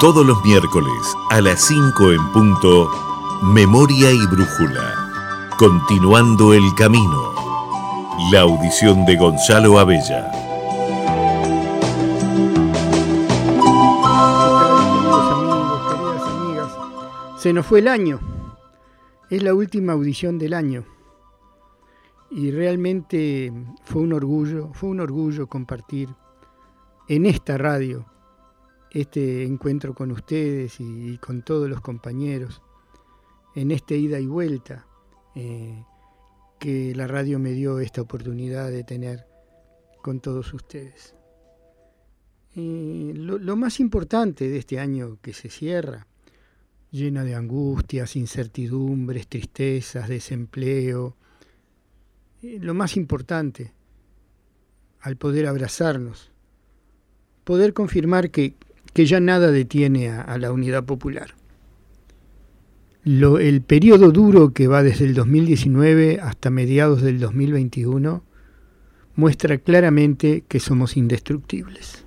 Todos los miércoles a las 5 en punto, Memoria y Brújula. Continuando el camino. La audición de Gonzalo Abella. Se nos fue el año. Es la última audición del año. Y realmente fue un orgullo, fue un orgullo compartir en esta radio este encuentro con ustedes y, con todos los compañeros, en esta ida y vuelta eh, que la radio me dio esta oportunidad de tener con todos ustedes. lo, lo más importante de este año que se cierra, lleno de angustias, incertidumbres, tristezas, desempleo, eh, lo más importante, al poder abrazarnos, poder confirmar que, que ya nada detiene a, la unidad popular. El periodo duro que va desde el 2019 hasta mediados del 2021 muestra claramente que somos indestructibles.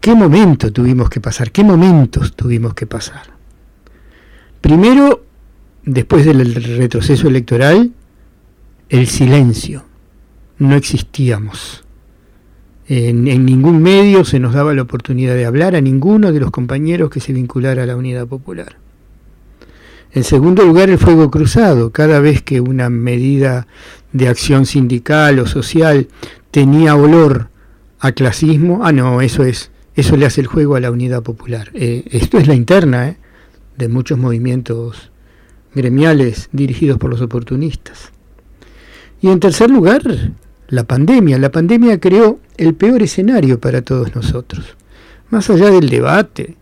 ¿Qué momento tuvimos que pasar? ¿Qué momentos tuvimos que pasar? Primero, después del retroceso electoral, el silencio. No existíamos. En, ningún medio se nos daba la oportunidad de hablar a ninguno de los compañeros que se vinculara a la Unidad Popular. En segundo lugar, el fuego cruzado. Cada vez que una medida de acción sindical o social tenía olor a clasismo, ah, no, eso es, eso le hace el juego a la Unidad Popular. Eh, esto es la interna eh, de muchos movimientos gremiales dirigidos por los oportunistas. Y en tercer lugar, la pandemia. La pandemia creó el peor escenario para todos nosotros. Más allá del debate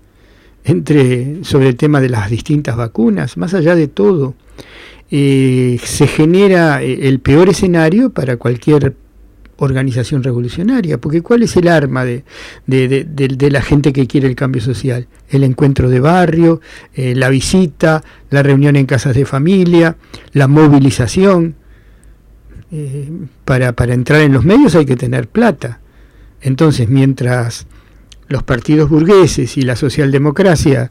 entre, sobre el tema de las distintas vacunas, más allá de todo, eh, se genera eh, el peor escenario para cualquier organización revolucionaria, porque ¿cuál es el arma de, la gente que quiere el cambio social? El encuentro de barrio, eh, la visita, la reunión en casas de familia, la movilización. Eh, para, para entrar en los medios hay que tener plata. Entonces, mientras los partidos burgueses y la socialdemocracia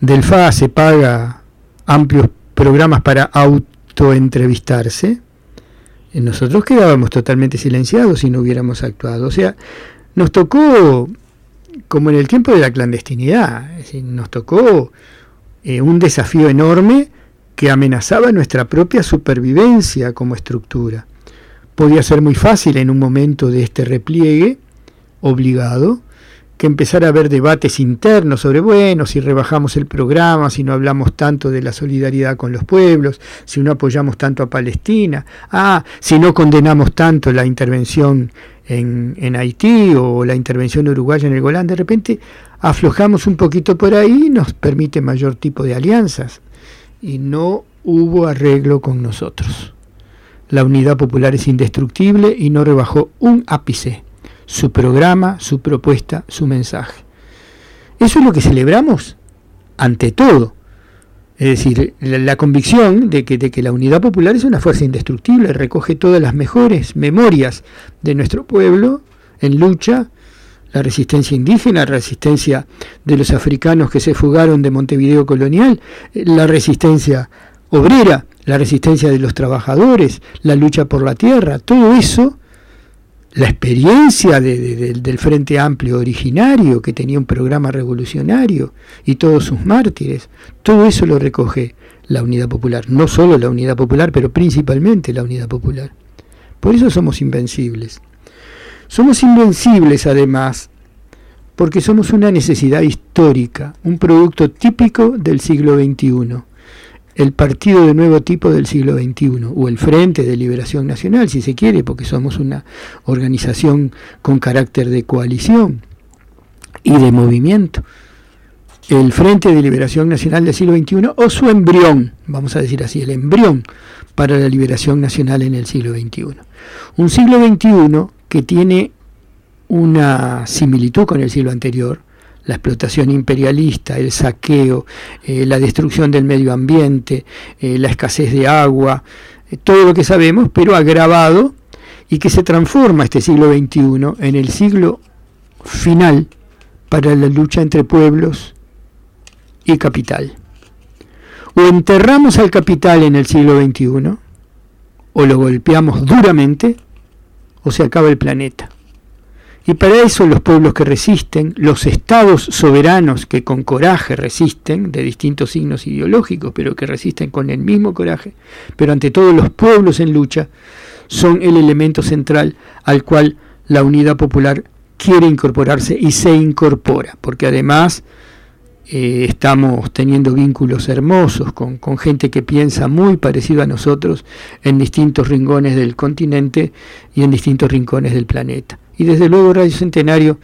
del FA se paga amplios programas para autoentrevistarse, eh, nosotros quedábamos totalmente silenciados si no hubiéramos actuado. O sea, nos tocó, como en el tiempo de la clandestinidad, nos tocó eh, un desafío enorme que amenazaba nuestra propia supervivencia como estructura podía ser muy fácil en un momento de este repliegue obligado que empezar a haber debates internos sobre, bueno, si rebajamos el programa, si no hablamos tanto de la solidaridad con los pueblos, si no apoyamos tanto a Palestina, ah, si no condenamos tanto la intervención en, en Haití o la intervención uruguaya en el Golán, de repente aflojamos un poquito por ahí y nos permite mayor tipo de alianzas. Y no hubo arreglo con nosotros. La unidad popular es indestructible y no rebajó un ápice su programa, su propuesta, su mensaje. Eso es lo que celebramos ante todo. Es decir, la, convicción de que, de que la unidad popular es una fuerza indestructible, recoge todas las mejores memorias de nuestro pueblo en lucha, la resistencia indígena, la resistencia de los africanos que se fugaron de Montevideo colonial, la resistencia obrera, la resistencia de los trabajadores, la lucha por la tierra, todo eso, la experiencia del Frente Amplio originario, que tenía un programa revolucionario, y todos sus mártires, todo eso lo recoge la Unidad Popular, no solo la Unidad Popular, pero principalmente la Unidad Popular. Por eso somos invencibles. Somos invencibles además porque somos una necesidad histórica, un producto típico del siglo XXI el partido de nuevo tipo del siglo XXI, o el Frente de Liberación Nacional, si se quiere, porque somos una organización con carácter de coalición y de movimiento. El Frente de Liberación Nacional del siglo XXI, o su embrión, vamos a decir así, el embrión para la liberación nacional en el siglo XXI. Un siglo XXI que tiene una similitud con el siglo anterior, la explotación imperialista, el saqueo, eh, la destrucción del medio ambiente, eh, la escasez de agua, eh, todo lo que sabemos, pero agravado y que se transforma este siglo XXI en el siglo final para la lucha entre pueblos y capital. O enterramos al capital en el siglo XXI, o lo golpeamos duramente, o se acaba el planeta. Y para eso los pueblos que resisten, los estados soberanos que con coraje resisten, de distintos signos ideológicos, pero que resisten con el mismo coraje, pero ante todo los pueblos en lucha, son el elemento central al cual la unidad popular quiere incorporarse y se incorpora, porque además eh, estamos teniendo vínculos hermosos con, con, gente que piensa muy parecido a nosotros en distintos rincones del continente y en distintos rincones del planeta. Y desde luego Radio Centenario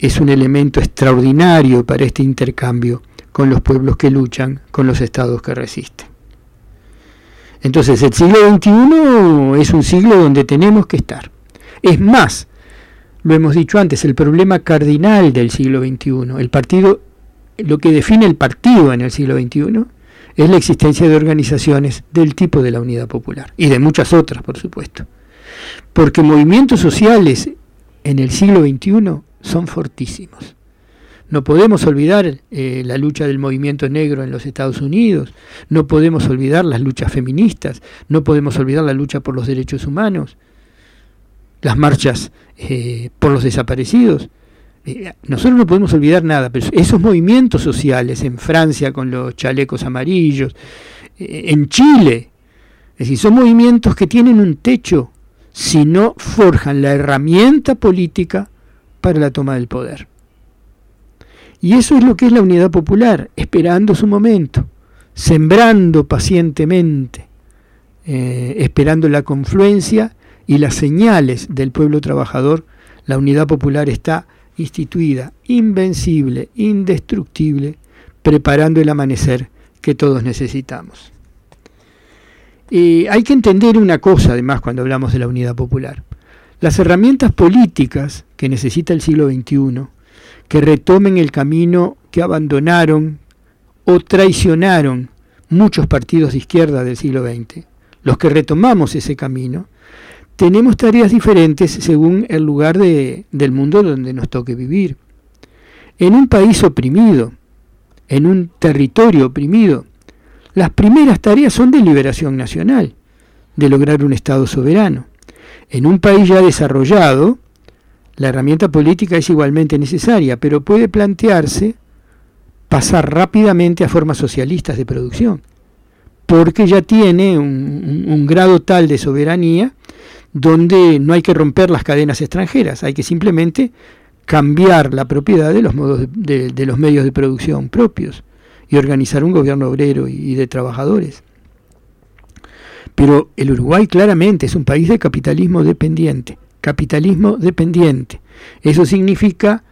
es un elemento extraordinario para este intercambio con los pueblos que luchan, con los estados que resisten. Entonces el siglo XXI es un siglo donde tenemos que estar. Es más, lo hemos dicho antes, el problema cardinal del siglo XXI, el partido, lo que define el partido en el siglo XXI, es la existencia de organizaciones del tipo de la Unidad Popular y de muchas otras, por supuesto porque movimientos sociales en el siglo XXI son fortísimos. No podemos olvidar eh, la lucha del movimiento negro en los Estados Unidos, no podemos olvidar las luchas feministas, no podemos olvidar la lucha por los derechos humanos, las marchas eh, por los desaparecidos. Eh, nosotros no podemos olvidar nada, pero esos movimientos sociales en Francia con los chalecos amarillos, en Chile, es decir, son movimientos que tienen un techo si no forjan la herramienta política para la toma del poder. Y eso es lo que es la unidad popular, esperando su momento, sembrando pacientemente, eh, esperando la confluencia y las señales del pueblo trabajador, la unidad popular está instituida, invencible, indestructible, preparando el amanecer que todos necesitamos hay que entender una cosa, además, cuando hablamos de la unidad popular. Las herramientas políticas que necesita el siglo XXI, que retomen el camino que abandonaron o traicionaron muchos partidos de izquierda del siglo XX, los que retomamos ese camino, tenemos tareas diferentes según el lugar del mundo donde nos toque vivir. En un país oprimido, en un territorio oprimido, las primeras tareas son de liberación nacional, de lograr un Estado soberano. En un país ya desarrollado, la herramienta política es igualmente necesaria, pero puede plantearse pasar rápidamente a formas socialistas de producción, porque ya tiene un, grado tal de soberanía donde no hay que romper las cadenas extranjeras, hay que simplemente cambiar la propiedad de los, modos de los medios de producción propios y organizar un gobierno obrero y de trabajadores. Pero el Uruguay claramente es un país de capitalismo dependiente, capitalismo dependiente. Eso significa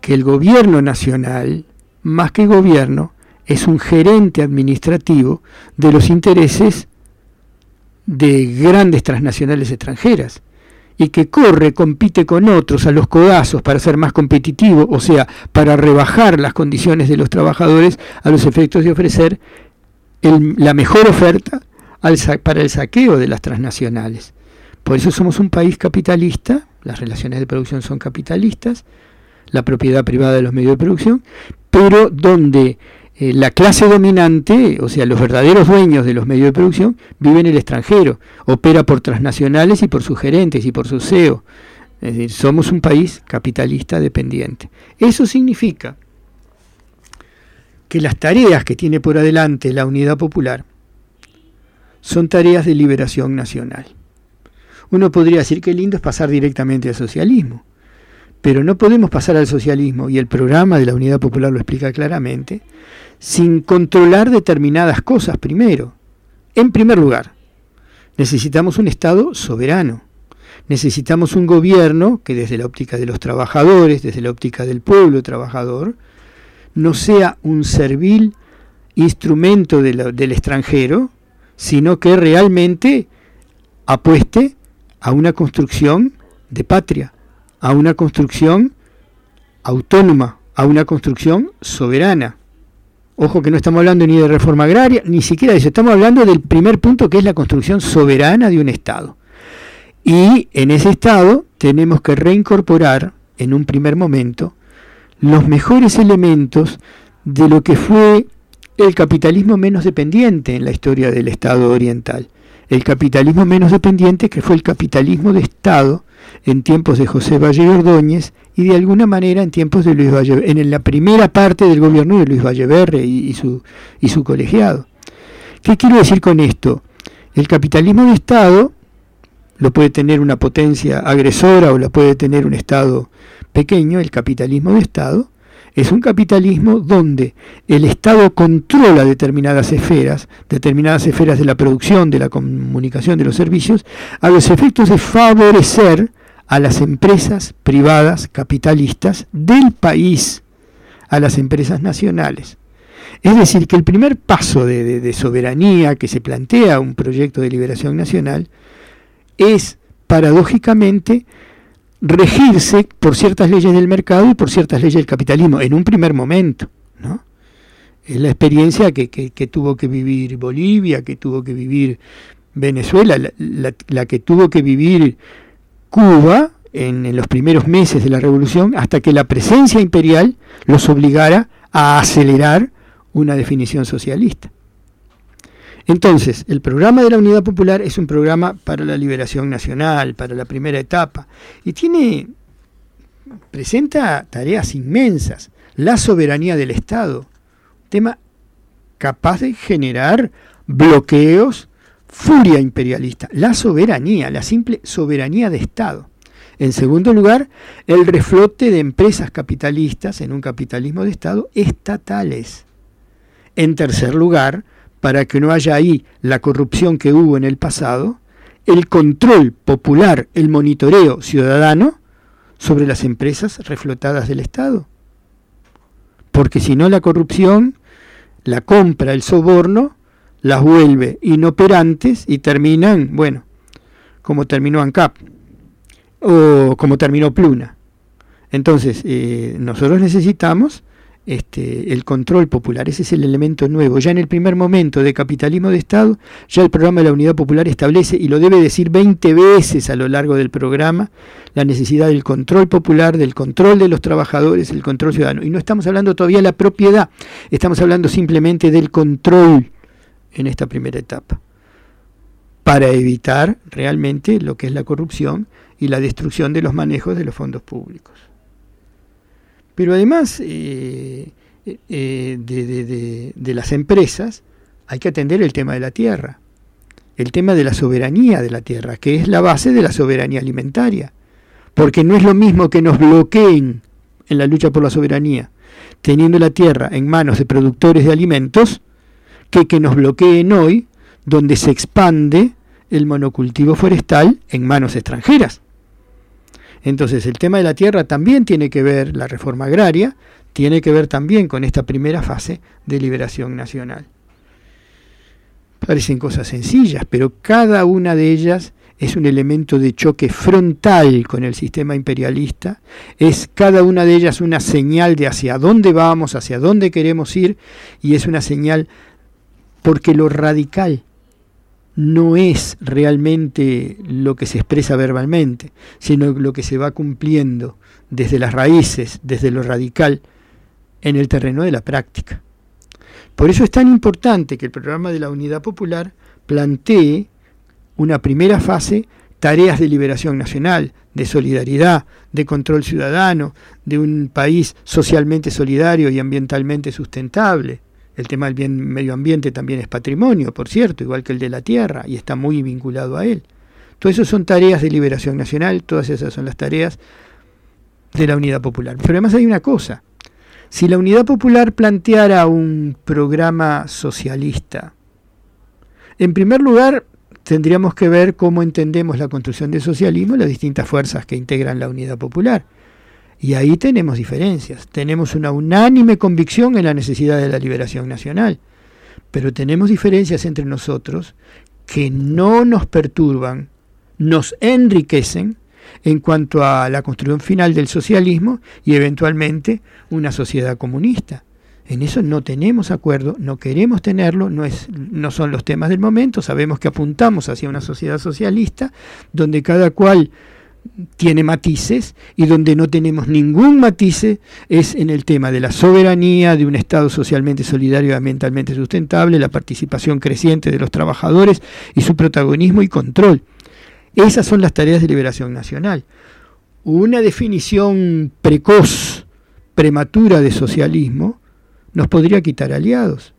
que el gobierno nacional, más que gobierno, es un gerente administrativo de los intereses de grandes transnacionales extranjeras y que corre, compite con otros a los codazos para ser más competitivo, o sea, para rebajar las condiciones de los trabajadores a los efectos de ofrecer la mejor oferta para el saqueo de las transnacionales. Por eso somos un país capitalista, las relaciones de producción son capitalistas, la propiedad privada de los medios de producción, pero donde eh, la clase dominante, o sea, los verdaderos dueños de los medios de producción, viven en el extranjero, opera por transnacionales y por sus gerentes y por su CEO. Es decir, somos un país capitalista dependiente. Eso significa que las tareas que tiene por adelante la unidad popular son tareas de liberación nacional. Uno podría decir que lindo es pasar directamente al socialismo, pero no podemos pasar al socialismo, y el programa de la Unidad Popular lo explica claramente, sin controlar determinadas cosas primero. En primer lugar, necesitamos un Estado soberano. Necesitamos un gobierno que desde la óptica de los trabajadores, desde la óptica del pueblo trabajador, no sea un servil instrumento del extranjero, sino que realmente apueste a una construcción de patria, a una construcción autónoma, a una construcción soberana. Ojo que no estamos hablando ni de reforma agraria, ni siquiera de eso, estamos hablando del primer punto que es la construcción soberana de un Estado. Y en ese Estado tenemos que reincorporar en un primer momento los mejores elementos de lo que fue el capitalismo menos dependiente en la historia del Estado oriental. El capitalismo menos dependiente que fue el capitalismo de Estado en tiempos de José Valle Ordóñez y de alguna manera en tiempos de Luis Valle, en la primera parte del gobierno de Luis Valleverre y, y, su, y su colegiado. ¿Qué quiero decir con esto? El capitalismo de Estado lo puede tener una potencia agresora o lo puede tener un Estado pequeño, el capitalismo de Estado, es un capitalismo donde el Estado controla determinadas esferas, determinadas esferas de la producción, de la comunicación, de los servicios, a los efectos de favorecer a las empresas privadas capitalistas del país, a las empresas nacionales. Es decir, que el primer paso de, de soberanía que se plantea un proyecto de liberación nacional es, paradójicamente, regirse por ciertas leyes del mercado y por ciertas leyes del capitalismo, en un primer momento. ¿no? Es la experiencia que, tuvo que vivir Bolivia, que tuvo que vivir Venezuela, la, que tuvo que vivir Cuba en, en, los primeros meses de la revolución, hasta que la presencia imperial los obligara a acelerar una definición socialista. Entonces, el programa de la Unidad Popular es un programa para la liberación nacional, para la primera etapa, y tiene, presenta tareas inmensas. La soberanía del Estado, tema capaz de generar bloqueos, furia imperialista. La soberanía, la simple soberanía de Estado. En segundo lugar, el reflote de empresas capitalistas en un capitalismo de Estado estatales. En tercer lugar, para que no haya ahí la corrupción que hubo en el pasado, el control popular, el monitoreo ciudadano sobre las empresas reflotadas del Estado. Porque si no la corrupción, la compra, el soborno, las vuelve inoperantes y terminan, bueno, como terminó ANCAP o como terminó Pluna. Entonces, eh, nosotros necesitamos este, el control popular. Ese es el elemento nuevo. Ya en el primer momento de capitalismo de Estado, ya el programa de la Unidad Popular establece, y lo debe decir 20 veces a lo largo del programa, la necesidad del control popular, del control de los trabajadores, el control ciudadano. Y no estamos hablando todavía de la propiedad, estamos hablando simplemente del control en esta primera etapa, para evitar realmente lo que es la corrupción y la destrucción de los manejos de los fondos públicos. Pero además eh, eh, de, las empresas hay que atender el tema de la tierra, el tema de la soberanía de la tierra, que es la base de la soberanía alimentaria. Porque no es lo mismo que nos bloqueen en la lucha por la soberanía, teniendo la tierra en manos de productores de alimentos, que que nos bloqueen hoy, donde se expande el monocultivo forestal en manos extranjeras. Entonces el tema de la tierra también tiene que ver, la reforma agraria, tiene que ver también con esta primera fase de liberación nacional. Parecen cosas sencillas, pero cada una de ellas es un elemento de choque frontal con el sistema imperialista, es cada una de ellas una señal de hacia dónde vamos, hacia dónde queremos ir, y es una señal porque lo radical no es realmente lo que se expresa verbalmente, sino lo que se va cumpliendo desde las raíces, desde lo radical, en el terreno de la práctica. Por eso es tan importante que el programa de la Unidad Popular plantee una primera fase, tareas de liberación nacional, de solidaridad, de control ciudadano, de un país socialmente solidario y ambientalmente sustentable, el tema del bien medio ambiente también es patrimonio, por cierto, igual que el de la tierra, y está muy vinculado a él. Todo eso son tareas de liberación nacional, todas esas son las tareas de la Unidad Popular. Pero además hay una cosa, si la Unidad Popular planteara un programa socialista, en primer lugar tendríamos que ver cómo entendemos la construcción del socialismo, las distintas fuerzas que integran la Unidad Popular. Y ahí tenemos diferencias. Tenemos una unánime convicción en la necesidad de la liberación nacional, pero tenemos diferencias entre nosotros que no nos perturban, nos enriquecen en cuanto a la construcción final del socialismo y eventualmente una sociedad comunista. En eso no tenemos acuerdo, no queremos tenerlo, no, es, no son los temas del momento, sabemos que apuntamos hacia una sociedad socialista donde cada cual tiene matices y donde no tenemos ningún matice es en el tema de la soberanía, de un Estado socialmente solidario y ambientalmente sustentable, la participación creciente de los trabajadores y su protagonismo y control. Esas son las tareas de liberación nacional. Una definición precoz, prematura de socialismo nos podría quitar aliados.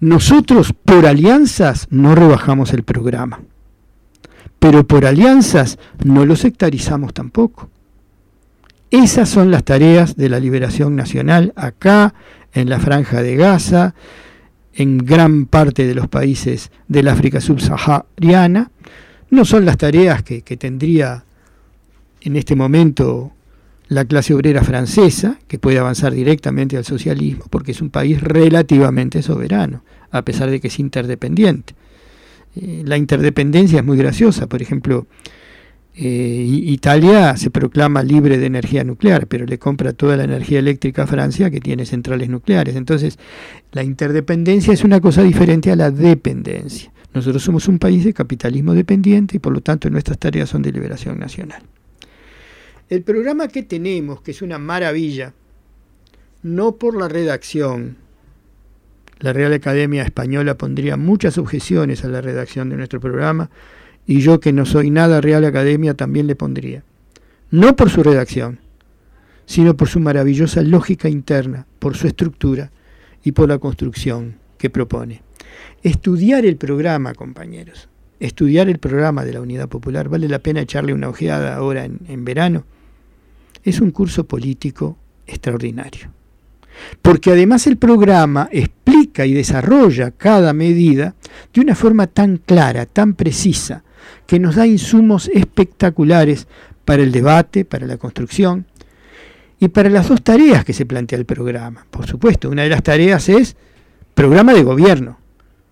Nosotros por alianzas no rebajamos el programa pero por alianzas no lo sectarizamos tampoco. Esas son las tareas de la liberación nacional acá, en la franja de Gaza, en gran parte de los países del África subsahariana. No son las tareas que, que tendría en este momento la clase obrera francesa, que puede avanzar directamente al socialismo, porque es un país relativamente soberano, a pesar de que es interdependiente. Eh, la interdependencia es muy graciosa. Por ejemplo, eh, Italia se proclama libre de energía nuclear, pero le compra toda la energía eléctrica a Francia que tiene centrales nucleares. Entonces, la interdependencia es una cosa diferente a la dependencia. Nosotros somos un país de capitalismo dependiente y por lo tanto nuestras tareas son de liberación nacional. El programa que tenemos, que es una maravilla, no por la redacción, la Real Academia Española pondría muchas objeciones a la redacción de nuestro programa y yo que no soy nada Real Academia también le pondría. No por su redacción, sino por su maravillosa lógica interna, por su estructura y por la construcción que propone. Estudiar el programa, compañeros, estudiar el programa de la Unidad Popular, vale la pena echarle una ojeada ahora en, en verano, es un curso político extraordinario porque además el programa explica y desarrolla cada medida de una forma tan clara, tan precisa, que nos da insumos espectaculares para el debate, para la construcción y para las dos tareas que se plantea el programa. Por supuesto, una de las tareas es programa de gobierno,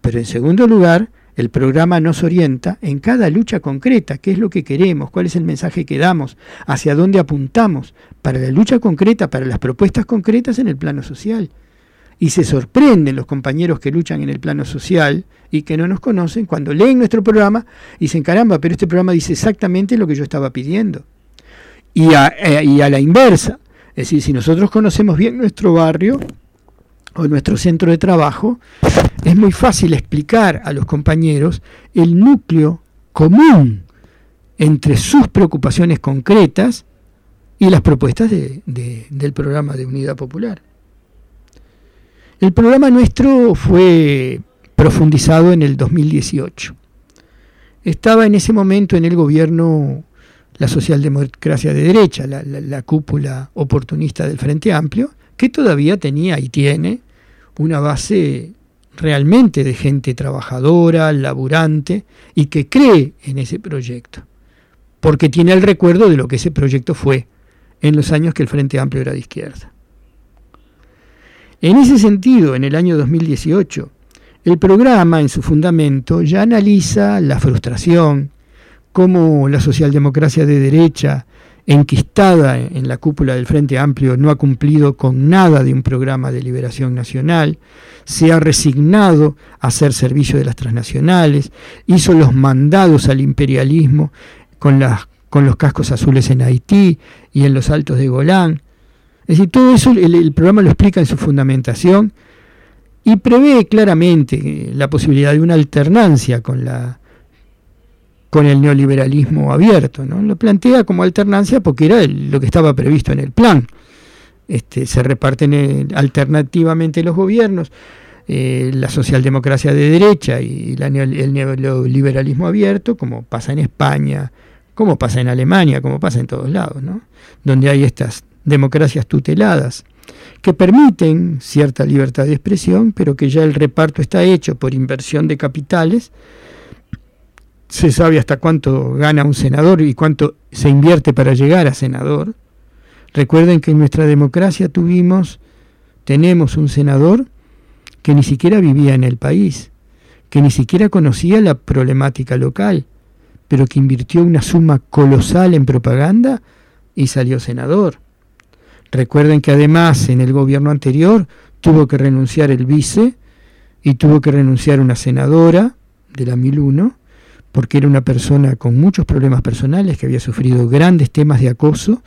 pero en segundo lugar, el programa nos orienta en cada lucha concreta, qué es lo que queremos, cuál es el mensaje que damos, hacia dónde apuntamos para la lucha concreta, para las propuestas concretas en el plano social. Y se sorprenden los compañeros que luchan en el plano social y que no nos conocen cuando leen nuestro programa y dicen, caramba, pero este programa dice exactamente lo que yo estaba pidiendo. Y a, eh, la inversa, es decir, si nosotros conocemos bien nuestro barrio, o nuestro centro de trabajo, es muy fácil explicar a los compañeros el núcleo común entre sus preocupaciones concretas y las propuestas del programa de Unidad Popular. El programa nuestro fue profundizado en el 2018. Estaba en ese momento en el gobierno la socialdemocracia de derecha, la cúpula oportunista del Frente Amplio, que todavía tenía y tiene una base realmente de gente trabajadora, laburante y que cree en ese proyecto, porque tiene el recuerdo de lo que ese proyecto fue en los años que el Frente Amplio era de izquierda. En ese sentido, en el año 2018, el programa en su fundamento ya analiza la frustración, cómo la socialdemocracia de derecha enquistada en la cúpula del Frente Amplio, no ha cumplido con nada de un programa de liberación nacional, se ha resignado a hacer servicio de las transnacionales, hizo los mandados al imperialismo con, las, con los cascos azules en Haití y en los altos de Golán. Es decir, todo eso el, el programa lo explica en su fundamentación y prevé claramente la posibilidad de una alternancia con la con el neoliberalismo abierto. ¿no? Lo plantea como alternancia porque era lo que estaba previsto en el plan. Este, se reparten eh, alternativamente los gobiernos, eh, la socialdemocracia de derecha y el neoliberalismo abierto, como pasa en España, como pasa en Alemania, como pasa en todos lados, ¿no? donde hay estas democracias tuteladas que permiten cierta libertad de expresión, pero que ya el reparto está hecho por inversión de capitales se sabe hasta cuánto gana un senador y cuánto se invierte para llegar a senador. Recuerden que en nuestra democracia tuvimos, tenemos un senador que ni siquiera vivía en el país, que ni siquiera conocía la problemática local, pero que invirtió una suma colosal en propaganda y salió senador. Recuerden que además en el gobierno anterior tuvo que renunciar el vice y tuvo que renunciar una senadora de la 1001 porque era una persona con muchos problemas personales, que había sufrido grandes temas de acoso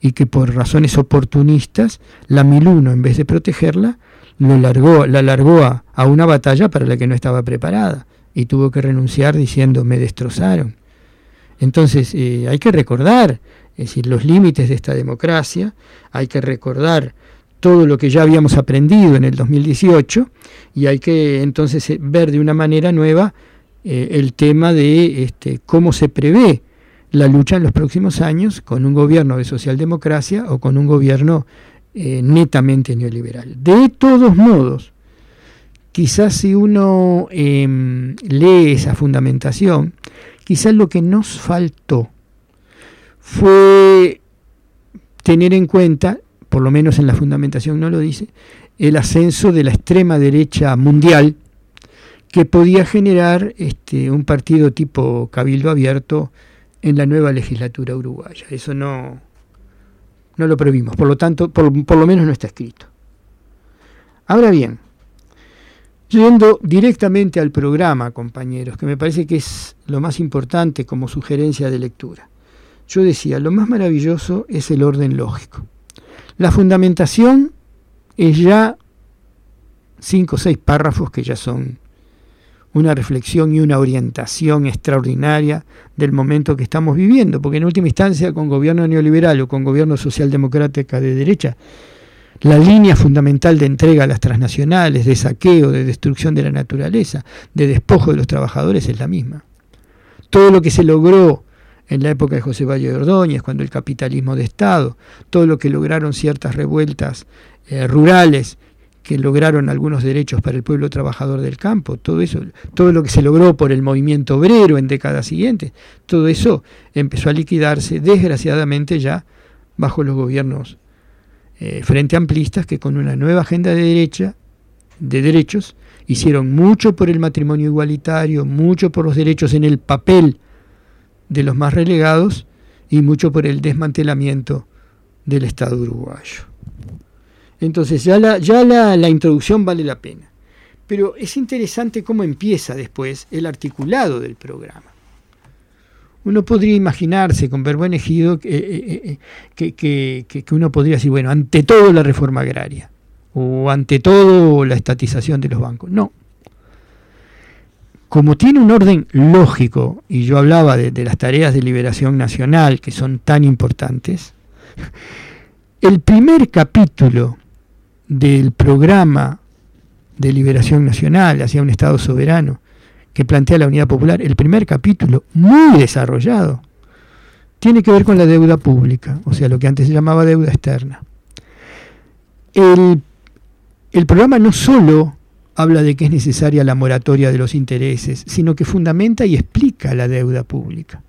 y que por razones oportunistas, la 1001, en vez de protegerla, lo largó, la largó a, a una batalla para la que no estaba preparada y tuvo que renunciar diciendo me destrozaron. Entonces eh, hay que recordar, es decir, los límites de esta democracia, hay que recordar todo lo que ya habíamos aprendido en el 2018 y hay que entonces eh, ver de una manera nueva eh, el tema de este, cómo se prevé la lucha en los próximos años con un gobierno de socialdemocracia o con un gobierno netamente neoliberal. De todos modos, quizás si uno em, lee esa fundamentación, quizás lo que nos faltó fue tener en cuenta, por lo menos en la fundamentación no lo dice, el ascenso de la extrema derecha mundial que podía generar este, un partido tipo cabildo abierto en la nueva legislatura uruguaya. Eso no, no lo previmos, por lo tanto, por, por lo menos no está escrito. Ahora bien, Yendo directamente al programa, compañeros, que me parece que es lo más importante como sugerencia de lectura. Yo decía, lo más maravilloso es el orden lógico. La fundamentación es ya cinco o seis párrafos que ya son una reflexión y una orientación extraordinaria del momento que estamos viviendo, porque en última instancia con gobierno neoliberal o con gobierno socialdemocrática de derecha, la línea fundamental de entrega a las transnacionales, de saqueo, de destrucción de la naturaleza, de despojo de los trabajadores es la misma. Todo lo que se logró en la época de José Valle de Ordóñez, cuando el capitalismo de Estado, todo lo que lograron ciertas revueltas eh, rurales que lograron algunos derechos para el pueblo trabajador del campo, todo eso, todo lo que se logró por el movimiento obrero en décadas siguientes, todo eso empezó a liquidarse desgraciadamente ya bajo los gobiernos eh, frente amplistas que con una nueva agenda de derecha, de derechos, hicieron mucho por el matrimonio igualitario, mucho por los derechos en el papel de los más relegados y mucho por el desmantelamiento del Estado uruguayo. Entonces ya la, ya la, la introducción vale la pena. Pero es interesante cómo empieza después el articulado del programa. Uno podría imaginarse con buen Ejido eh, eh, eh, que, uno podría decir, bueno, ante todo la reforma agraria o ante todo la estatización de los bancos. No. Como tiene un orden lógico, y yo hablaba de las tareas de liberación nacional que son tan importantes, el primer capítulo del programa de liberación nacional hacia un Estado soberano que plantea la Unidad Popular, el primer capítulo, muy desarrollado, tiene que ver con la deuda pública, o sea, lo que antes se llamaba deuda externa. El, el programa no solo habla de que es necesaria la moratoria de los intereses, sino que fundamenta y explica la deuda pública.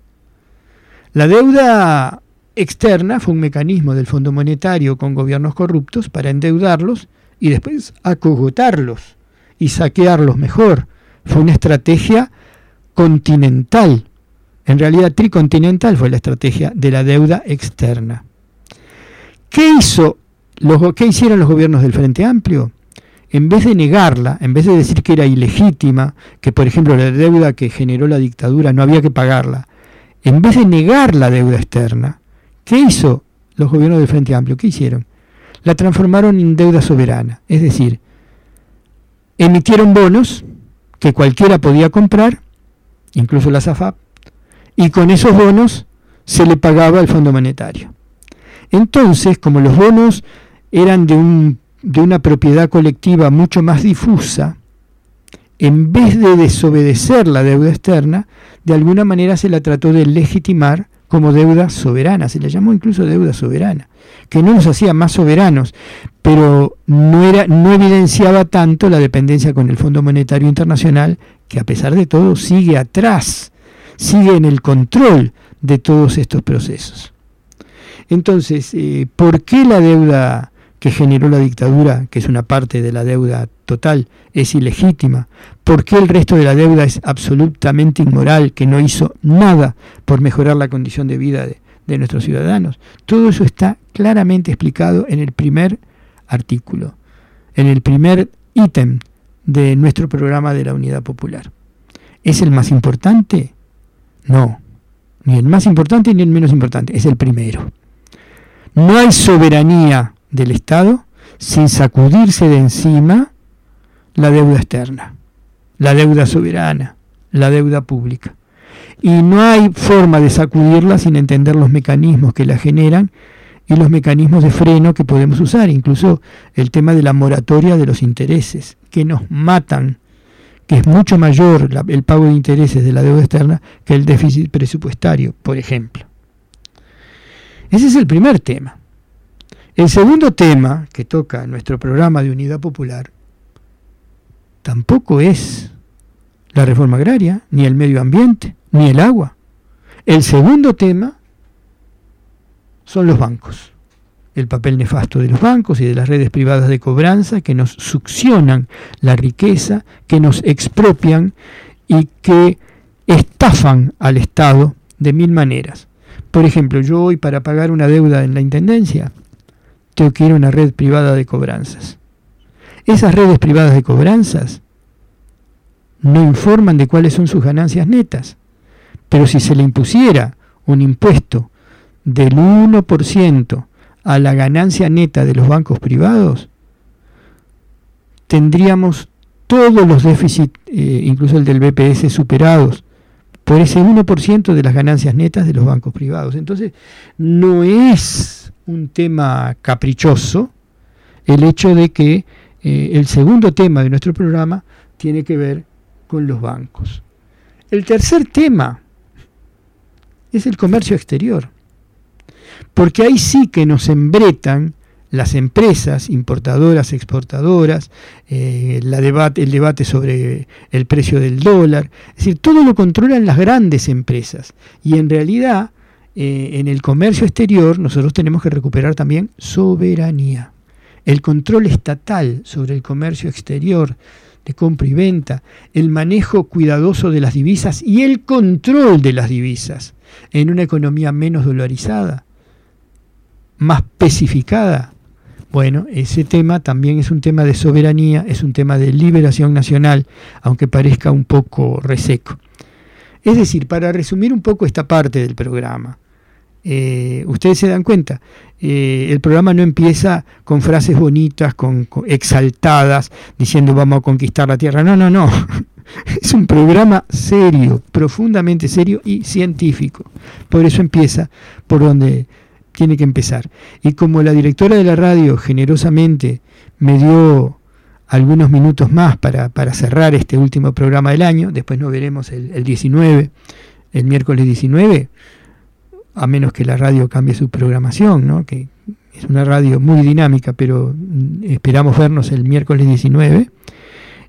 La deuda externa fue un mecanismo del Fondo Monetario con gobiernos corruptos para endeudarlos y después acogotarlos y saquearlos mejor fue una estrategia continental. En realidad tricontinental fue la estrategia de la deuda externa. ¿Qué, hizo los, ¿Qué hicieron los gobiernos del Frente Amplio? En vez de negarla, en vez de decir que era ilegítima, que por ejemplo la deuda que generó la dictadura no había que pagarla, en vez de negar la deuda externa, ¿qué hizo los gobiernos del Frente Amplio? ¿Qué hicieron? La transformaron en deuda soberana, es decir, emitieron bonos que cualquiera podía comprar, incluso la SAFAP, y con esos bonos se le pagaba al Fondo Monetario. Entonces, como los bonos eran de, un, de una propiedad colectiva mucho más difusa, en vez de desobedecer la deuda externa, de alguna manera se la trató de legitimar como deuda soberana, se le llamó incluso deuda soberana, que no nos hacía más soberanos, pero no, era, no evidenciaba tanto la dependencia con el Fondo Monetario Internacional, que a pesar de todo sigue atrás, sigue en el control de todos estos procesos. Entonces, eh, ¿por qué la deuda que generó la dictadura, que es una parte de la deuda total, es ilegítima? ¿Por qué el resto de la deuda es absolutamente inmoral, que no hizo nada por mejorar la condición de vida de, nuestros ciudadanos? Todo eso está claramente explicado en el primer artículo, en el primer ítem de nuestro programa de la Unidad Popular. ¿Es el más importante? No, ni el más importante ni el menos importante, es el primero. No hay soberanía del Estado sin sacudirse de encima la deuda externa, la deuda soberana, la deuda pública. Y no hay forma de sacudirla sin entender los mecanismos que la generan y los mecanismos de freno que podemos usar, incluso el tema de la moratoria de los intereses, que nos matan, que es mucho mayor el pago de intereses de la deuda externa que el déficit presupuestario, por ejemplo. Ese es el primer tema. El segundo tema que toca nuestro programa de unidad popular tampoco es la reforma agraria, ni el medio ambiente, ni el agua. El segundo tema son los bancos. El papel nefasto de los bancos y de las redes privadas de cobranza que nos succionan la riqueza, que nos expropian y que estafan al Estado de mil maneras. Por ejemplo, yo hoy para pagar una deuda en la Intendencia tengo que ir a una red privada de cobranzas. Esas redes privadas de cobranzas no informan de cuáles son sus ganancias netas, pero si se le impusiera un impuesto del 1% a la ganancia neta de los bancos privados, tendríamos todos los déficits, eh, incluso el del BPS, superados por ese 1% de las ganancias netas de los bancos privados. Entonces, no es un tema caprichoso el hecho de que eh, el segundo tema de nuestro programa tiene que ver con los bancos. El tercer tema es el comercio exterior porque ahí sí que nos embretan las empresas importadoras, exportadoras, eh, el debate sobre el precio del dólar, es decir, todo lo controlan las grandes empresas. Y en realidad, eh, en el comercio exterior, nosotros tenemos que recuperar también soberanía. El control estatal sobre el comercio exterior, de compra y venta, el manejo cuidadoso de las divisas y el control de las divisas en una economía menos dolarizada más especificada. Bueno, ese tema también es un tema de soberanía, es un tema de liberación nacional, aunque parezca un poco reseco. Es decir, para resumir un poco esta parte del programa, eh, ustedes se dan cuenta, eh, el programa no empieza con frases bonitas, con, exaltadas, diciendo vamos a conquistar la tierra. No, no, no. Es un programa serio, profundamente serio y científico. Por eso empieza por donde tiene que empezar. Y como la directora de la radio generosamente me dio algunos minutos más para, cerrar este último programa del año, después nos veremos el, 19, el miércoles 19, a menos que la radio cambie su programación, ¿no? que es una radio muy dinámica, pero esperamos vernos el miércoles 19.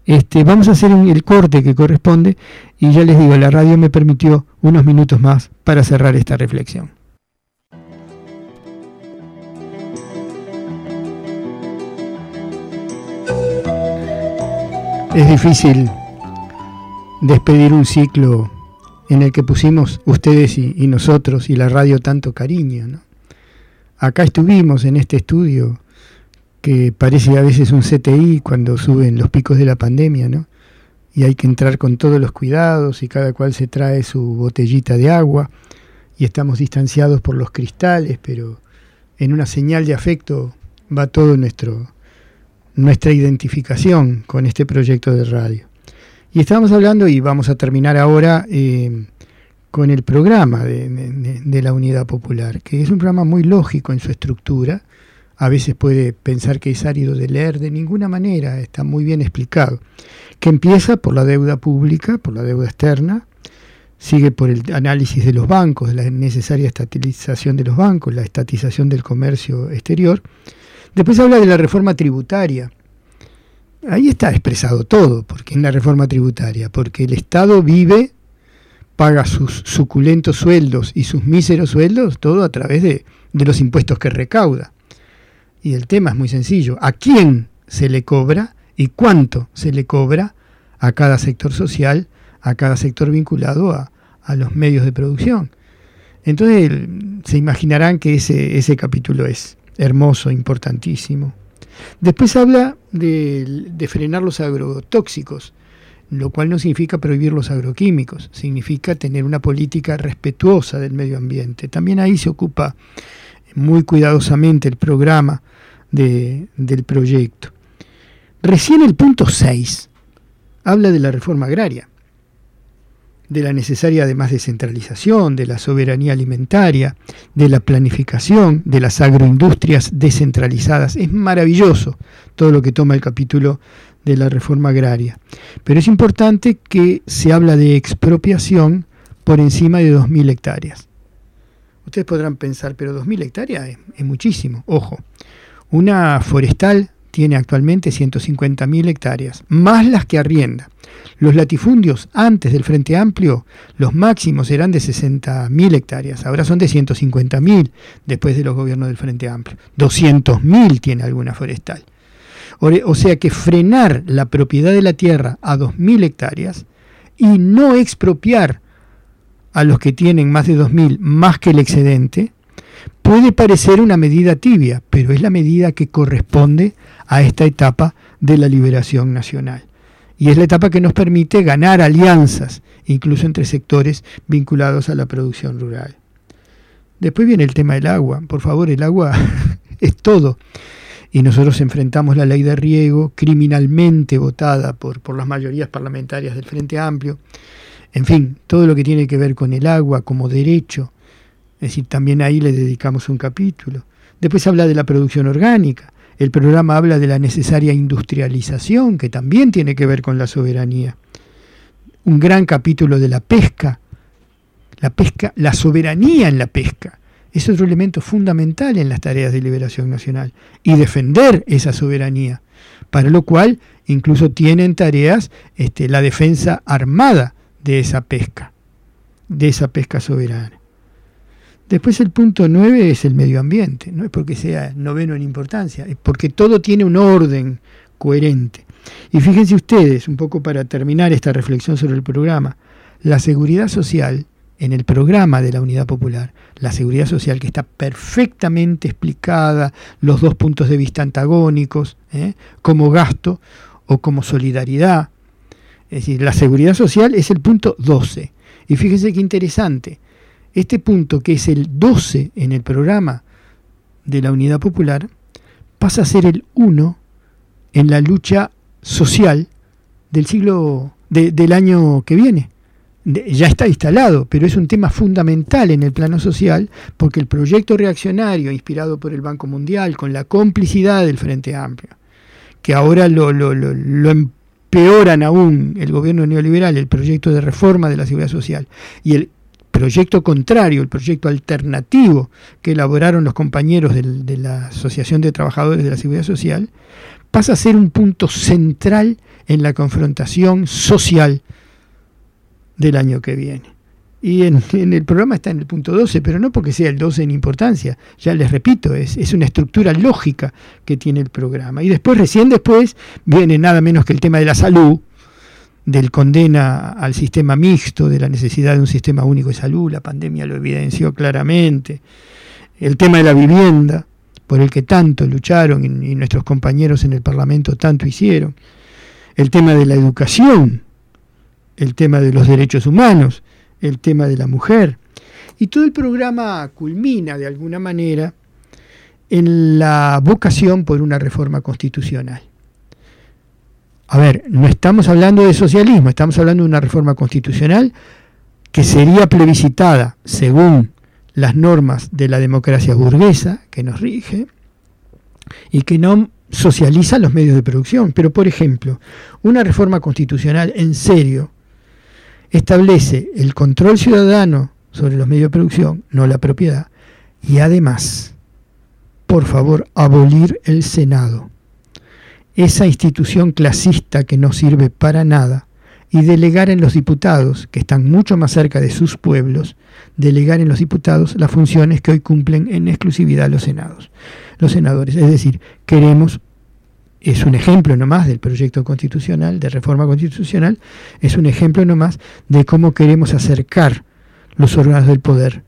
Este, vamos a hacer el corte que corresponde y ya les digo, la radio me permitió unos minutos más para cerrar esta reflexión. Es difícil despedir un ciclo en el que pusimos ustedes y, nosotros y la radio tanto cariño. Acá estuvimos en este estudio que parece a veces un CTI cuando suben los picos de la pandemia. Y hay que entrar con todos los cuidados y cada cual se trae su botellita de agua y estamos distanciados por los cristales, pero en una señal de afecto va todo nuestro nuestra identificación con este proyecto de radio. Y estábamos hablando, y vamos a terminar ahora, eh, con el programa de, la Unidad Popular, que es un programa muy lógico en su estructura. A veces puede pensar que es árido de leer, de ninguna manera, está muy bien explicado. Que empieza por la deuda pública, por la deuda externa, sigue por el análisis de los bancos, la necesaria estatización de los bancos, la estatización del comercio exterior, Después habla de la reforma tributaria. Ahí está expresado todo, porque en la reforma tributaria, porque el Estado vive, paga sus suculentos sueldos y sus míseros sueldos, todo a través de, los impuestos que recauda. Y el tema es muy sencillo, ¿a quién se le cobra y cuánto se le cobra a cada sector social, a cada sector vinculado a, a los medios de producción? Entonces se imaginarán que ese, ese capítulo es hermoso, importantísimo. Después habla de, frenar los agrotóxicos. lo cual no significa prohibir los agroquímicos, significa tener una política respetuosa del medio ambiente. También ahí se ocupa muy cuidadosamente el programa del proyecto. Recién el punto 6 habla de la reforma agraria, de la necesaria además descentralización, de la soberanía alimentaria, de la planificación, de las agroindustrias descentralizadas. Es maravilloso todo lo que toma el capítulo de la reforma agraria. Pero es importante que se habla de expropiación por encima de 2.000 hectáreas. Ustedes podrán pensar, pero 2.000 hectáreas es, es muchísimo. Ojo, una forestal tiene actualmente 150.000 hectáreas, más las que arrienda. Los latifundios antes del Frente Amplio, los máximos eran de 60.000 hectáreas, ahora son de 150.000 después de los gobiernos del Frente Amplio. 200.000 tiene alguna forestal. O sea que frenar la propiedad de la tierra a 2.000 hectáreas y no expropiar a los que tienen más de 2.000 más que el excedente, puede parecer una medida tibia, pero es la medida que corresponde a esta etapa de la liberación nacional. Y es la etapa que nos permite ganar alianzas, incluso entre sectores vinculados a la producción rural. Después viene el tema del agua. Por favor, el agua es todo y nosotros enfrentamos la ley de riego criminalmente votada por, por las mayorías parlamentarias del Frente Amplio. En fin, todo lo que tiene que ver con el agua como derecho, es decir, también ahí le dedicamos un capítulo. Después habla de la producción orgánica. El programa habla de la necesaria industrialización, que también tiene que ver con la soberanía. Un gran capítulo de la pesca, la pesca, la soberanía en la pesca es otro elemento fundamental en las tareas de liberación nacional y defender esa soberanía, para lo cual incluso tienen tareas este, la defensa armada de esa pesca, de esa pesca soberana. Después el punto nueve es el medio ambiente, no es porque sea noveno en importancia, es porque todo tiene un orden coherente. Y fíjense ustedes, un poco para terminar esta reflexión sobre el programa, la seguridad social en el programa de la Unidad Popular, la seguridad social que está perfectamente explicada, los dos puntos de vista antagónicos, ¿eh? como gasto o como solidaridad. Es decir, la seguridad social es el punto 12. Y fíjense qué interesante, este punto que es el 12 en el programa de la Unidad Popular, pasa a ser el 1 en la lucha social del siglo del año que viene. Ya está instalado, pero es un tema fundamental en el plano social porque el proyecto reaccionario inspirado por el Banco Mundial con la complicidad del Frente Amplio, que ahora lo, lo, lo, empeoran aún el gobierno neoliberal, el proyecto de reforma de la seguridad social y el proyecto contrario, el proyecto alternativo que elaboraron los compañeros de la Asociación de Trabajadores de la Seguridad Social, pasa a ser un punto central en la confrontación social del año que viene. Y en, el programa está en el punto 12, pero no porque sea el 12 en importancia, ya les repito, es, es una estructura lógica que tiene el programa. Y después, recién después, viene nada menos que el tema de la salud, del condena al sistema mixto, de la necesidad de un sistema único de salud, la pandemia lo evidenció claramente, el tema de la vivienda, por el que tanto lucharon y nuestros compañeros en el Parlamento tanto hicieron, el tema de la educación, el tema de los derechos humanos, el tema de la mujer. Y todo el programa culmina de alguna manera en la vocación por una reforma constitucional. A ver, no estamos hablando de socialismo, estamos hablando de una reforma constitucional que sería plebiscitada según las normas de la democracia burguesa que nos rige y que no socializa los medios de producción. Pero, por ejemplo, una reforma constitucional en serio establece el control ciudadano sobre los medios de producción, no la propiedad, y además, por favor, abolir el Senado, esa institución clasista que no sirve para nada, y delegar en los diputados, que están mucho más cerca de sus pueblos, delegar en los diputados las funciones que hoy cumplen en exclusividad los senados, los senadores. Es decir, queremos es un ejemplo nomás del proyecto constitucional, de reforma constitucional, es un ejemplo nomás de cómo queremos acercar los órganos del poder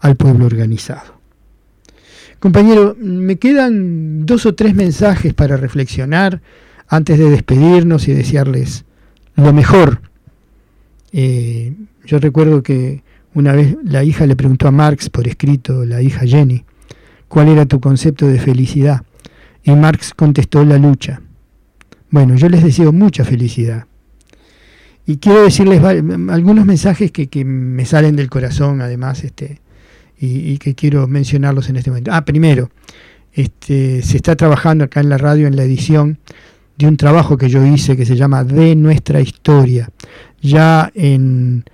al pueblo organizado. Compañero, me quedan dos o tres mensajes para reflexionar antes de despedirnos y desearles lo mejor. Eh, yo recuerdo que una vez la hija le preguntó a Marx por escrito, la hija Jenny, ¿cuál era tu concepto de felicidad? Y Marx contestó la lucha. Bueno, yo les deseo mucha felicidad. Y quiero decirles algunos mensajes que, me salen del corazón, además, este, y, que quiero mencionarlos en este momento. Ah, primero, este, se está trabajando acá en la radio en la edición de un trabajo que yo hice que se llama De nuestra historia. Ya en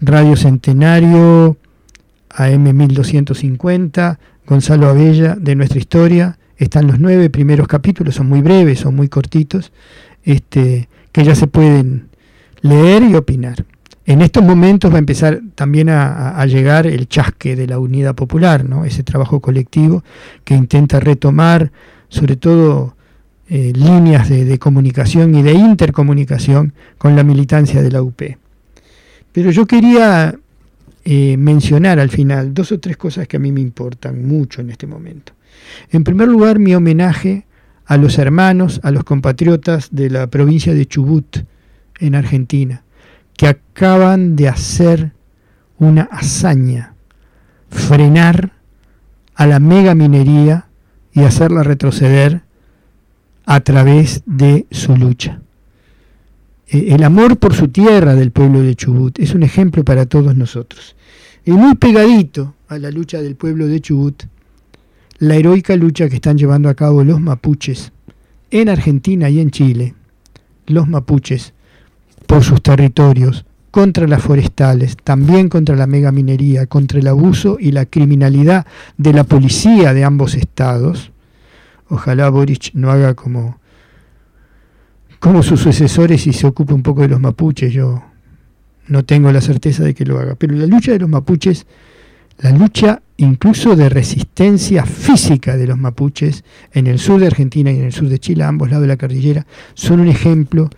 Radio Centenario, AM 1250, Gonzalo Abella, de nuestra historia, están los nueve primeros capítulos, son muy breves, son muy cortitos, este, que ya se pueden leer y opinar. En estos momentos va a empezar también a, llegar el chasque de la unidad popular, ¿no? ese trabajo colectivo que intenta retomar sobre todo eh, líneas de, comunicación y de intercomunicación con la militancia de la UP. Pero yo quería eh, mencionar al final dos o tres cosas que a mí me importan mucho en este momento. En primer lugar, mi homenaje a los hermanos, a los compatriotas de la provincia de Chubut, en Argentina, que acaban de hacer una hazaña, frenar a la mega minería y hacerla retroceder a través de su lucha. E, el amor por su tierra del pueblo de Chubut es un ejemplo para todos nosotros. Y muy pegadito a la lucha del pueblo de Chubut la heroica lucha que están llevando a cabo los mapuches en Argentina y en Chile, los mapuches, por sus territorios, contra las forestales, también contra la megaminería, contra el abuso y la criminalidad de la policía de ambos estados. Ojalá Boric no haga como, como sus sucesores y se ocupe un poco de los mapuches. Yo no tengo la certeza de que lo haga. Pero la lucha de los mapuches, la lucha incluso de resistencia física de los mapuches en el sur de Argentina y en el sur de Chile, a ambos lados de la cordillera, son un ejemplo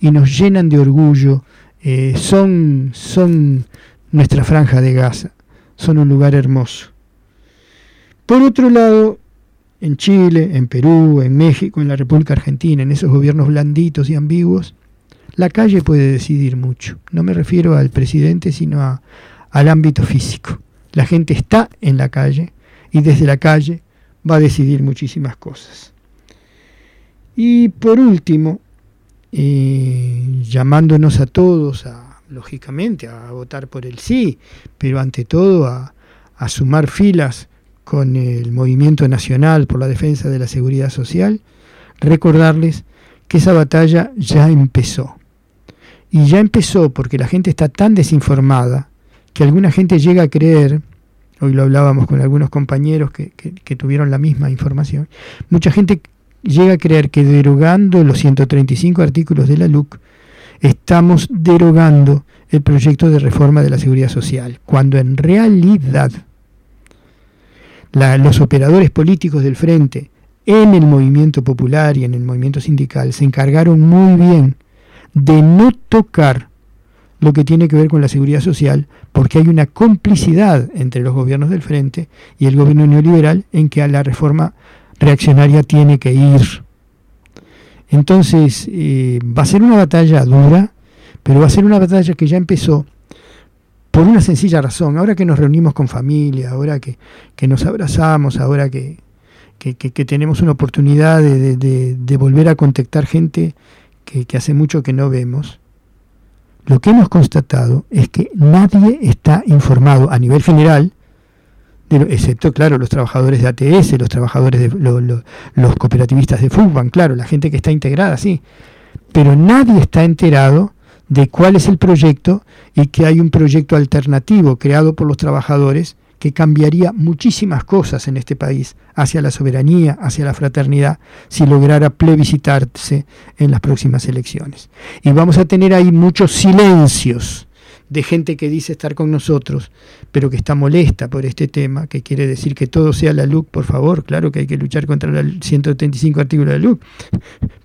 y nos llenan de orgullo, eh, son, son nuestra franja de Gaza, son un lugar hermoso. Por otro lado, en Chile, en Perú, en México, en la República Argentina, en esos gobiernos blanditos y ambiguos, la calle puede decidir mucho. No me refiero al presidente, sino al ámbito físico. La gente está en la calle y desde la calle va a decidir muchísimas cosas. Y por último, eh, llamándonos a todos, a, lógicamente, a votar por el sí, pero ante todo a, a sumar filas con el movimiento nacional por la defensa de la seguridad social, recordarles que esa batalla ya empezó. Y ya empezó porque la gente está tan desinformada que alguna gente llega a creer, hoy lo hablábamos con algunos compañeros que, tuvieron la misma información, mucha gente llega a creer que derogando los 135 artículos de la LUC, estamos derogando el proyecto de reforma de la seguridad social, cuando en realidad los operadores políticos del frente en el movimiento popular y en el movimiento sindical se encargaron muy bien de no tocar lo que tiene que ver con la seguridad social, porque hay una complicidad entre los gobiernos del frente y el gobierno neoliberal en que a la reforma reaccionaria tiene que ir. Entonces, eh, va a ser una batalla dura, pero va a ser una batalla que ya empezó por una sencilla razón. Ahora que nos reunimos con familia, ahora que, nos abrazamos, ahora que, tenemos una oportunidad de, volver a contactar gente que hace mucho que no vemos, lo que hemos constatado es que nadie está informado a nivel general, excepto, claro, los trabajadores de ATS, los trabajadores de los cooperativistas de fútbol, claro, la gente que está integrada, sí, pero nadie está enterado de cuál es el proyecto y que hay un proyecto alternativo creado por los trabajadores que cambiaría muchísimas cosas en este país hacia la soberanía, hacia la fraternidad, si lograra plebiscitarse en las próximas elecciones. Y vamos a tener ahí muchos silencios de gente que dice estar con nosotros, pero que está molesta por este tema, que quiere decir que todo sea la LUC, por favor, claro que hay que luchar contra el 135 artículos de la LUC,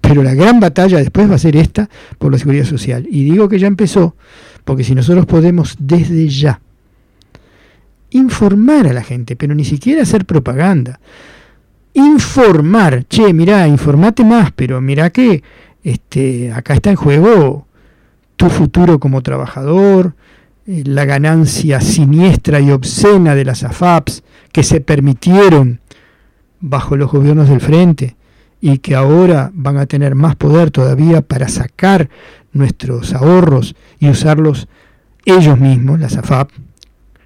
pero la gran batalla después va a ser esta por la seguridad social. Y digo que ya empezó, porque si nosotros podemos desde ya informar a la gente, pero ni siquiera hacer propaganda. Informar, che, mirá, informate más, pero mirá que este, acá está en juego tu futuro como trabajador, eh, la ganancia siniestra y obscena de las AFAPs que se permitieron bajo los gobiernos del frente y que ahora van a tener más poder todavía para sacar nuestros ahorros y usarlos ellos mismos, las AFAP,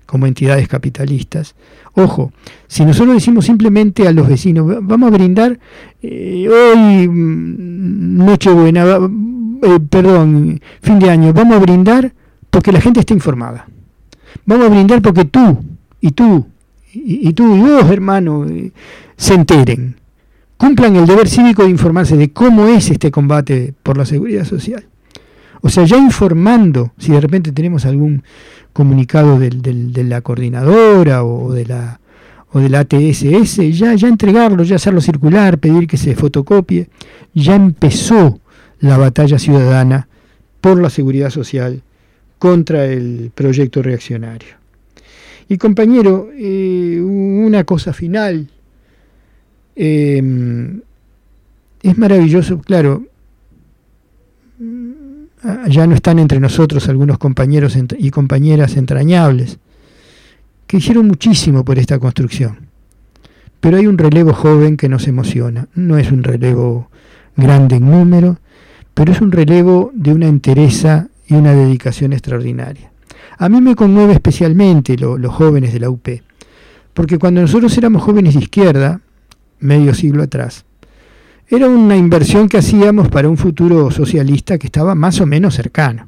como entidades capitalistas. Ojo, si nosotros decimos simplemente a los vecinos, vamos a brindar eh, hoy mm, Nochebuena, eh, perdón, fin de año, vamos a brindar porque la gente está informada. Vamos a brindar porque tú y tú y, tú y vos, hermano, eh, se enteren. Cumplan el deber cívico de informarse de cómo es este combate por la seguridad social. O sea, ya informando, si de repente tenemos algún comunicado de la coordinadora o de la o de la ATSS, ya, ya entregarlo, ya hacerlo circular, pedir que se fotocopie, ya empezó la batalla ciudadana por la seguridad social contra el proyecto reaccionario. Y compañero, eh, una cosa final. Em, es maravilloso, claro, mm, ya no están entre nosotros algunos compañeros y compañeras entrañables, que hicieron muchísimo por esta construcción. Pero hay un relevo joven que nos emociona. No es un relevo grande en número, pero es un relevo de una entereza y una dedicación extraordinaria. A mí me conmueve especialmente los jóvenes de la UP, porque cuando nosotros éramos jóvenes de izquierda, medio siglo atrás, era una inversión que hacíamos para un futuro socialista que estaba más o menos cercano.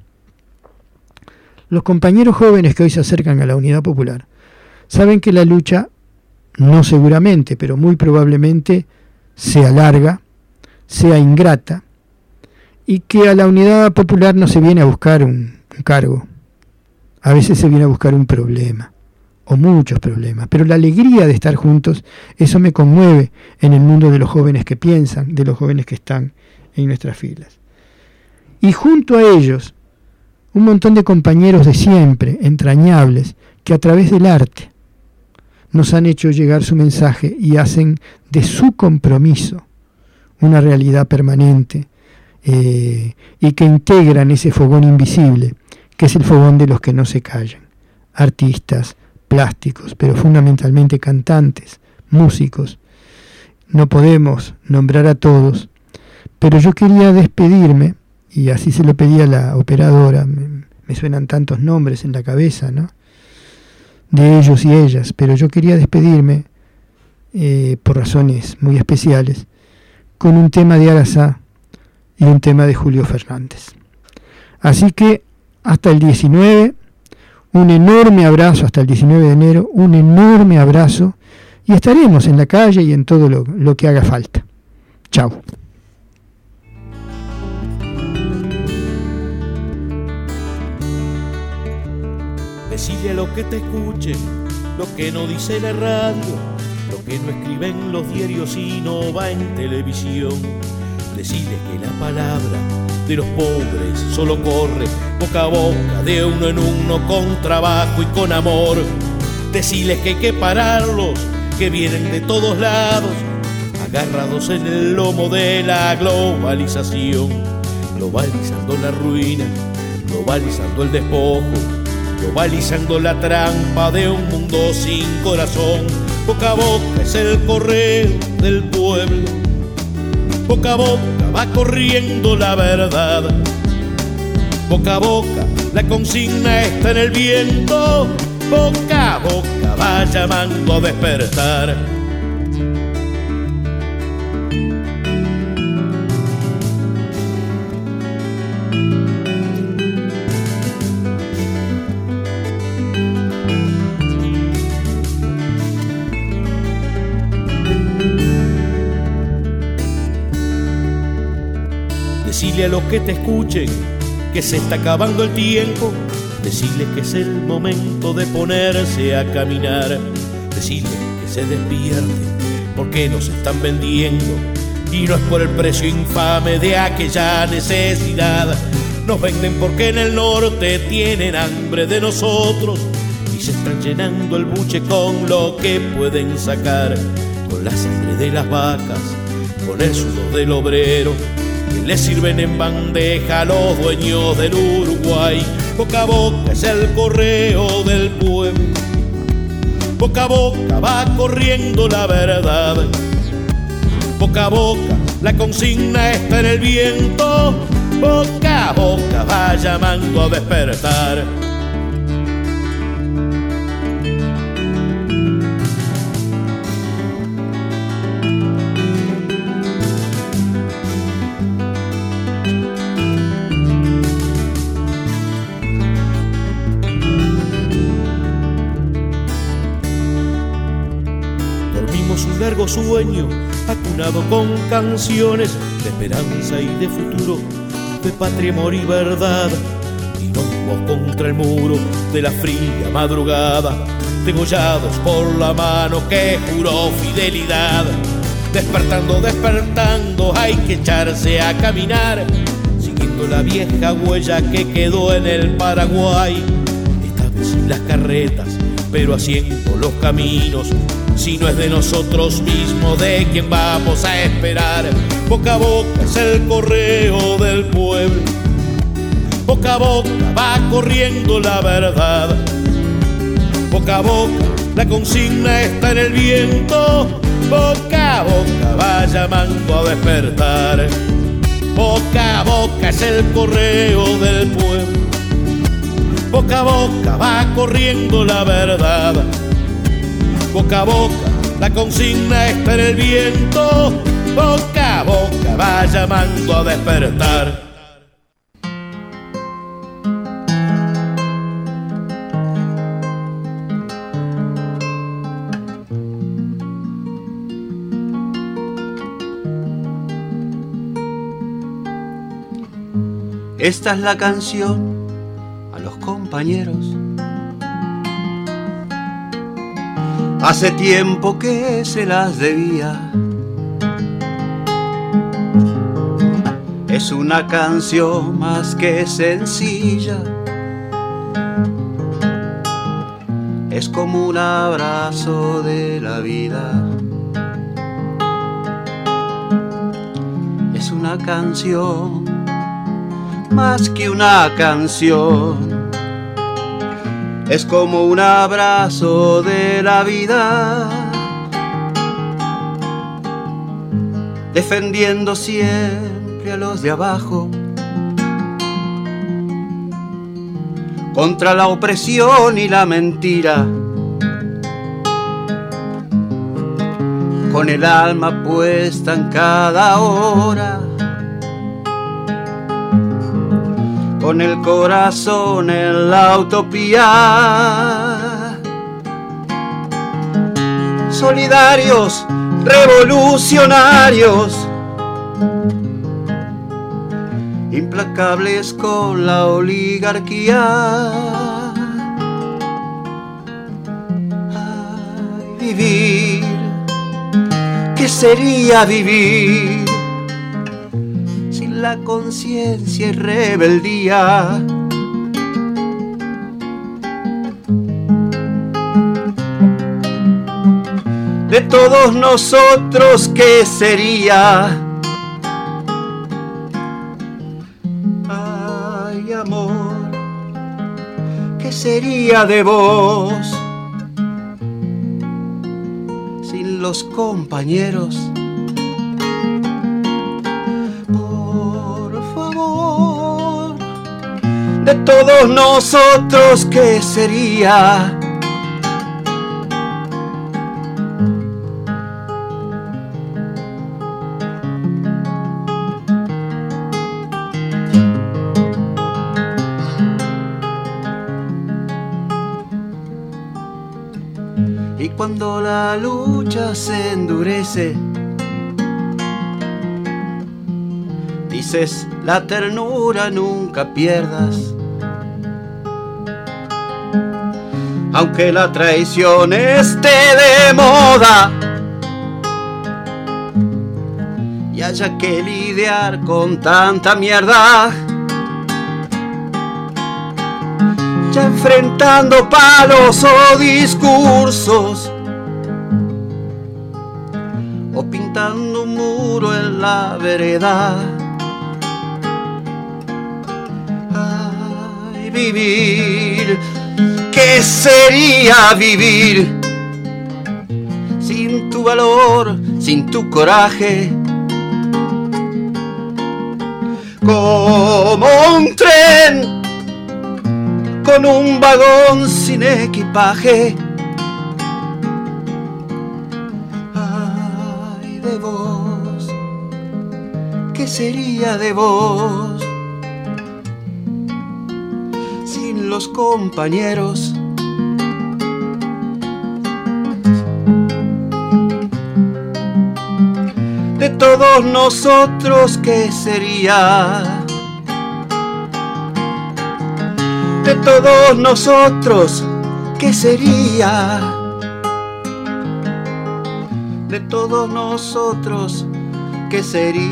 Los compañeros jóvenes que hoy se acercan a la Unidad Popular saben que la lucha, no seguramente, pero muy probablemente, sea larga, sea ingrata, y que a la Unidad Popular no se viene a buscar un, un cargo, a veces se viene a buscar un problema, o muchos problemas, pero la alegría de estar juntos, eso me conmueve en el mundo de los jóvenes que piensan, de los jóvenes que están en nuestras filas. Y junto a ellos, un montón de compañeros de siempre, entrañables, que a través del arte nos han hecho llegar su mensaje y hacen de su compromiso una realidad permanente eh, y que integran ese fogón invisible que es el fogón de los que no se callan. Artistas, plásticos, pero fundamentalmente cantantes, músicos. No podemos nombrar a todos, pero yo quería despedirme, y así se lo pedía la operadora, me, suenan tantos nombres en la cabeza, ¿no? De ellos y ellas, pero yo quería despedirme, eh, por razones muy especiales, con un tema de Arasá y un tema de Julio Fernández. Así que hasta el 19. Un enorme abrazo hasta el 19 de enero, un enorme abrazo y estaremos en la calle y en todo lo, que haga falta. Chao. Decile lo que te escuche, lo que no dice la radio, lo que no escriben los diarios y no va en televisión. Decile que la palabra de los pobres solo corre boca a boca, de uno en uno, con trabajo y con amor. Deciles que hay que pararlos, que vienen de todos lados, agarrados en el lomo de la globalización, globalizando la ruina, globalizando el despojo, globalizando la trampa de un mundo sin corazón. Boca a boca es el correo del pueblo boca a boca va corriendo la verdad. Boca a boca la consigna está en el viento, boca a boca va llamando a despertar. A los que te escuchen que se está acabando el tiempo. Decirles que es el momento de ponerse a caminar. Decirles que se despierten porque nos están vendiendo. Y no es por el precio infame de aquella necesidad. Nos venden porque en el norte tienen hambre de nosotros y se están llenando el buche con lo que pueden sacar, con la sangre de las vacas, con el sudor del obrero le sirven en bandeja a los dueños del Uruguay. Boca a boca es el correo del pueblo. Boca a boca va corriendo la verdad. Boca a boca la consigna está en el viento. Boca a boca va llamando a despertar. Sueño, acunado con canciones de esperanza y de futuro, de patria, amor y verdad. Y nos contra el muro de la fría madrugada, degollados por la mano que juró fidelidad. Despertando, despertando, hay que echarse a caminar, siguiendo la vieja huella que quedó en el Paraguay. Esta vez sin las carretas, pero haciendo los caminos si no es de nosotros mismos, de quien vamos a esperar. Boca a boca es el correo del pueblo. Boca a boca va corriendo la verdad. Boca a boca la consigna está en el viento. Boca a boca va llamando a despertar. Boca a boca es el correo del pueblo. Boca a boca va corriendo la verdad boca a boca, la consigna está en el viento, boca a boca va llamando a despertar. Esta es la canción compañeros hace tiempo que se las debía. Es una canción más que sencilla. Es como un abrazo de la vida. Es una canción más que una canción es como un abrazo de la vida, defendiendo siempre a los de abajo, contra la opresión y la mentira, con el alma puesta en cada hora con el corazón en la utopía. Solidarios, revolucionarios, implacables con la oligarquía. vivir, ¿qué sería vivir? La conciencia y rebeldía. De todos nosotros, ¿qué sería? Ay, amor, ¿qué sería de vos? Sin los compañeros de todos nosotros, ¿qué sería? Y cuando la lucha se endurece, dices, la ternura nunca pierdas. aunque la traición esté de moda. Y haya que lidiar con tanta mierda. Ya enfrentando palos o discursos. O pintando un muro en la vereda. Ay, vivir ¿Qué sería vivir sin tu valor, sin tu coraje? Como un tren con un vagón sin equipaje. Ay de vos, ¿qué sería de vos? Sin los compañeros. Todos nosotros, ¿qué sería? de todos nosotros, ¿qué sería? De todos nosotros, ¿qué sería?